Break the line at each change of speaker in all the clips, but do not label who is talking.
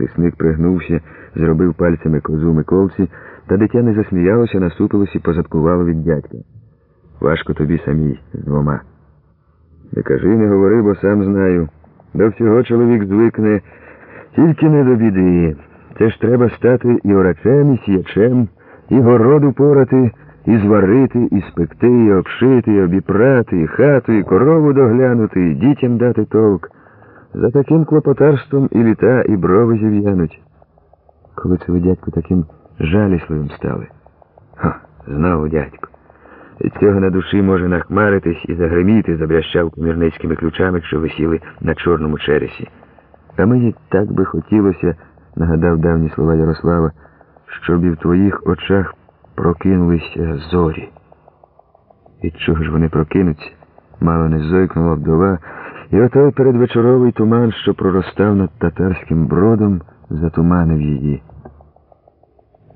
Лісник пригнувся, зробив пальцями козу Миколці, та дитя не засміялося, насупилось і позадкувало від дядька. Важко тобі самій з двома. Не кажи, не говори, бо сам знаю. До всього чоловік звикне, тільки не до біди. Це ж треба стати і орачем, і сіячем, і городу порати, і зварити, і спекти, і обшити, і обіпрати, і хату, і корову доглянути, і дітям дати толк. За таким клопотарством і літа, і брови зів'януть. Коли це ви, дядьку, таким жалісливим стали? Ха, знову дядько. Від цього на душі може нахмаритись і загриміти, забрящав комірницькими ключами, що висіли на чорному чересі. А мені так би хотілося, нагадав давні слова Ярослава, щоб і в твоїх очах прокинулися зорі. Від чого ж вони прокинуться? Мало не зойкнула вдова, і отой передвечоровий туман, що проростав над татарським бродом, затуманив її.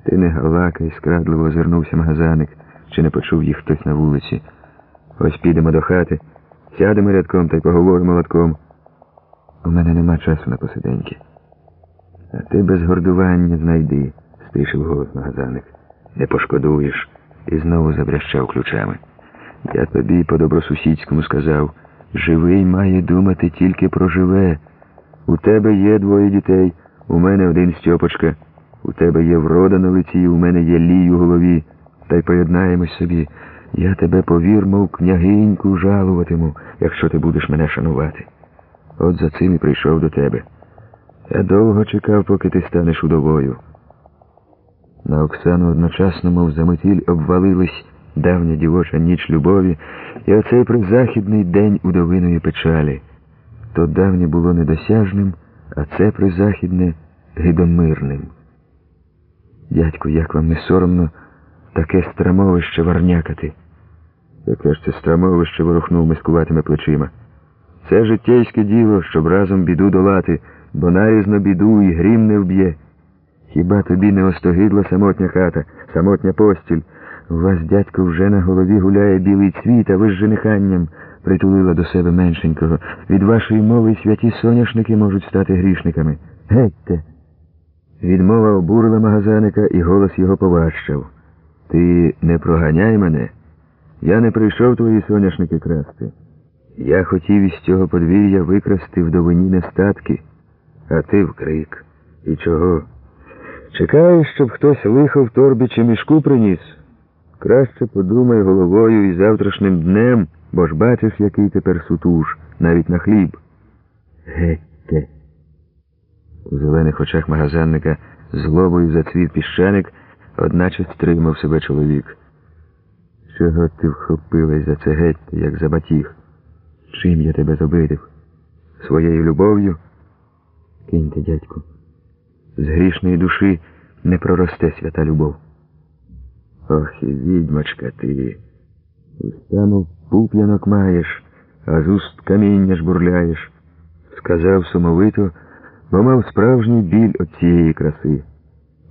Ти не галакай, скрадливо озирнувся магазаник, чи не почув їх хтось на вулиці. Ось підемо до хати, сядемо рядком та й поговоримо лотком. У мене нема часу на посиденьки. А ти без гордування знайди, стишив голос магазаник. Не пошкодуєш, і знову забрящав ключами. Я тобі по-добросусідському сказав, живий має думати тільки про живе. У тебе є двоє дітей, у мене один Стьопочка. У тебе є врода на лиці, у мене є лій у голові. Та й поєднаємось собі. Я тебе, повір, мов княгиньку жалуватиму, якщо ти будеш мене шанувати. От за цим і прийшов до тебе. Я довго чекав, поки ти станеш удовою. На Оксану одночасно, мов заметіль, обвалилась давня дівоча ніч любові і оцей призахідний день удовиної печалі. То давнє було недосяжним, а це призахідне гидомирним. Дядьку, як вам не соромно таке страмовище варнякати? Яке ж це страмовище ворухнув мискуватими плечима. Це життєйське діло, щоб разом біду долати, бо нарізно біду і грім не вб'є. Хіба тобі не остогидла самотня хата, самотня постіль? У вас, дядько, вже на голові гуляє білий цвіт, а ви з жениханням притулила до себе меншенького. Від вашої мови святі соняшники можуть стати грішниками. Гетьте. Відмова обурила магазаника, і голос його поважчав. Ти не проганяй мене. Я не прийшов твої соняшники красти. Я хотів із цього подвір'я викрасти вдовині нестатки, а ти вкрик. І чого? Чекаєш, щоб хтось лихо в торбі чи мішку приніс? Краще подумай головою і завтрашнім днем, бо ж бачиш, який тепер сутуж, навіть на хліб. Гетьте. У зелених очах магазинника злобою зацвів піщаник, одначе стримав себе чоловік. Чого ти вхопилась за це гетьте, як за батіг? Чим я тебе зобидив? Своєю любов'ю? Киньте, дядьку. З грішної душі не проросте свята любов. Ох і відьмачка ти. Устану пуп'янок маєш, а з уст каміння жбурляєш, сказав сумовито, бо мав справжній біль от цієї краси.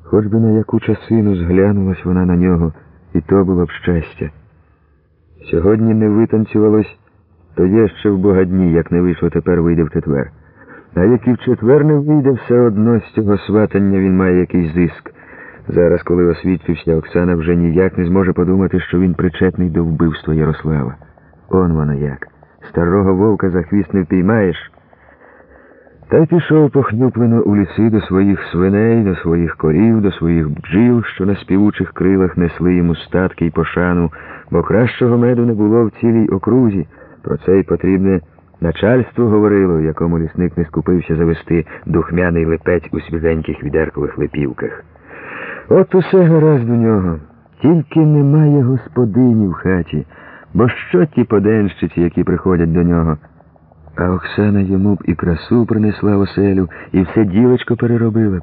Хоч би на яку часину зглянулась вона на нього, і то було б щастя. Сьогодні не витанцювалось, то є ще в богадні, як не вийшло, тепер вийде в четвер. А як і в четвер не вийде, все одно з цього сватання він має якийсь зиск. Зараз, коли освідчився, Оксана вже ніяк не зможе подумати, що він причетний до вбивства Ярослава. Он воно як. Старого вовка за хвіст не впіймаєш. Та й пішов похнюплено у ліси до своїх свиней, до своїх корів, до своїх бджіл, що на співучих крилах несли йому статки й пошану, бо кращого меду не було в цілій окрузі. Про це й потрібне начальство говорило, якому лісник не скупився завести духмяний лепець у свіженьких відеркових липівках. От усе гаразд у нього. Тільки немає господині в хаті, бо що ті поденщиці, які приходять до нього? А Оксана йому б і красу принесла оселю, і все ділечко переробила б.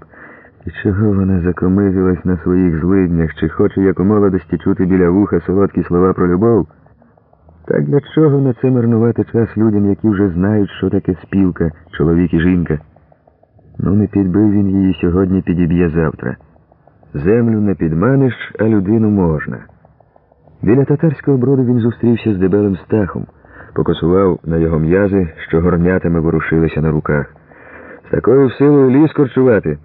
І чого вона закомизилась на своїх злиднях, чи хоче, як у молодості, чути біля вуха солодкі слова про любов? Так для чого на це марнувати час людям, які вже знають, що таке спілка, чоловік і жінка? Ну, не підбив він її сьогодні, підіб'є завтра. Землю не підманиш, а людину можна. Біля татарського броду він зустрівся з дебелим стахом, покосував на його м'язи, що горнятами ворушилися на руках. З такою силою ліс корчувати.